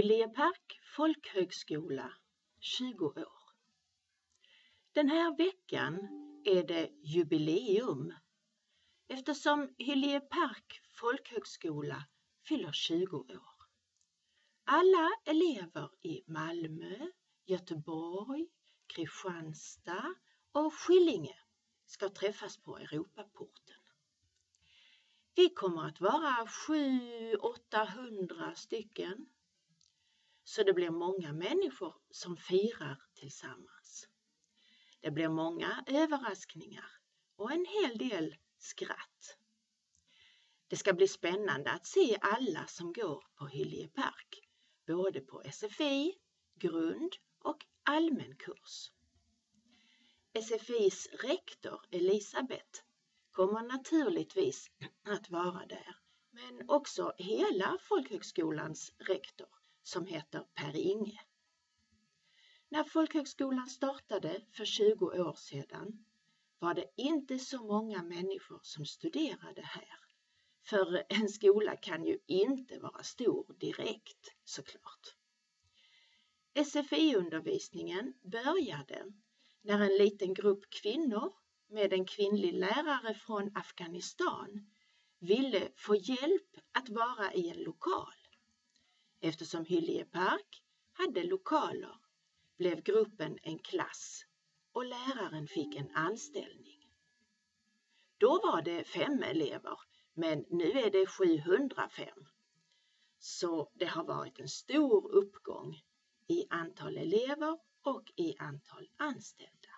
Hyllie folkhögskola 20 år. Den här veckan är det jubileum eftersom Hyllie folkhögskola fyller 20 år. Alla elever i Malmö, Göteborg, Kristianstad och Skillinge ska träffas på Europaporten. Vi kommer att vara 700-800 stycken så det blir många människor som firar tillsammans. Det blir många överraskningar och en hel del skratt. Det ska bli spännande att se alla som går på Hyllie Park, både på SFI, grund och allmän kurs. SFIs rektor Elisabeth kommer naturligtvis att vara där, men också hela folkhögskolans rektor som heter Per-Inge. När folkhögskolan startade för 20 år sedan var det inte så många människor som studerade här. För en skola kan ju inte vara stor direkt såklart. SFI-undervisningen började när en liten grupp kvinnor med en kvinnlig lärare från Afghanistan ville få hjälp att vara i en lokal. Eftersom Hyllie Park hade lokaler blev gruppen en klass och läraren fick en anställning. Då var det fem elever, men nu är det 705. Så det har varit en stor uppgång i antal elever och i antal anställda.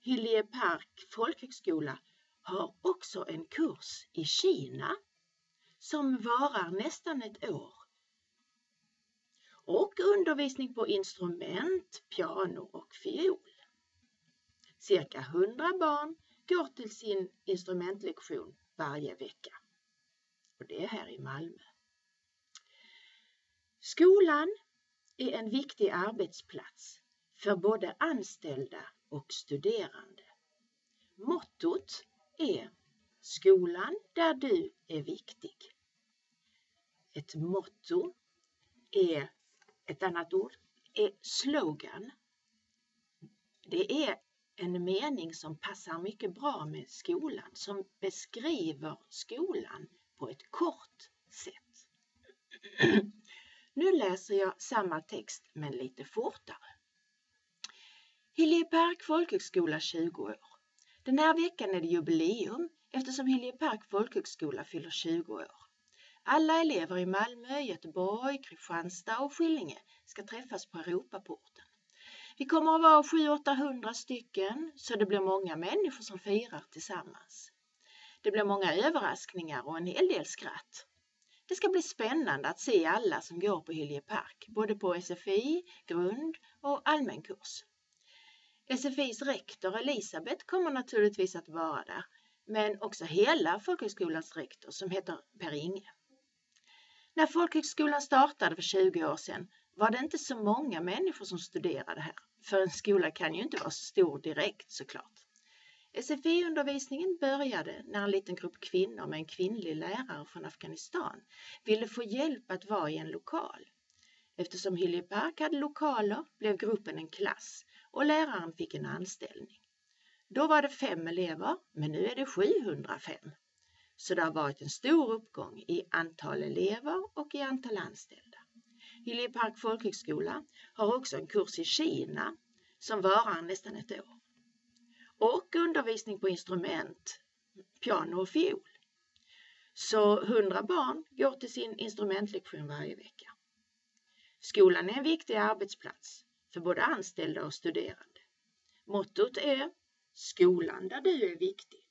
Hyllie Park folkhögskola har också en kurs i Kina som varar nästan ett år undervisning på instrument, piano och fiol. Cirka 100 barn går till sin instrumentlektion varje vecka. Och det är här i Malmö. Skolan är en viktig arbetsplats för både anställda och studerande. Mottot är Skolan där du är viktig. Ett motto är ett annat ord är slogan. Det är en mening som passar mycket bra med skolan, som beskriver skolan på ett kort sätt. Nu läser jag samma text men lite fortare. Hiljepark folkhögskola 20 år. Den här veckan är det jubileum eftersom Hiljepark folkhögskola fyller 20 år. Alla elever i Malmö, Göteborg, Kristianstad och Skillinge ska träffas på Europaporten. Vi kommer att vara 700-800 stycken så det blir många människor som firar tillsammans. Det blir många överraskningar och en hel del skratt. Det ska bli spännande att se alla som går på Hyllie Park, både på SFI, grund och allmän kurs. SFIs rektor Elisabeth kommer naturligtvis att vara där, men också hela folkhögskolans rektor som heter Per-Inge. När folkhögskolan startade för 20 år sedan var det inte så många människor som studerade här, för en skola kan ju inte vara så stor direkt såklart. SFI-undervisningen började när en liten grupp kvinnor med en kvinnlig lärare från Afghanistan ville få hjälp att vara i en lokal. Eftersom Hyllie Park hade lokaler blev gruppen en klass och läraren fick en anställning. Då var det fem elever, men nu är det 705. Så det har varit en stor uppgång i antal elever och i antal anställda. Hyllie Park folkhögskola har också en kurs i Kina som varar nästan ett år. Och undervisning på instrument, piano och fiol. Så 100 barn går till sin instrumentlektion varje vecka. Skolan är en viktig arbetsplats för både anställda och studerande. Mottot är Skolan där du är viktig.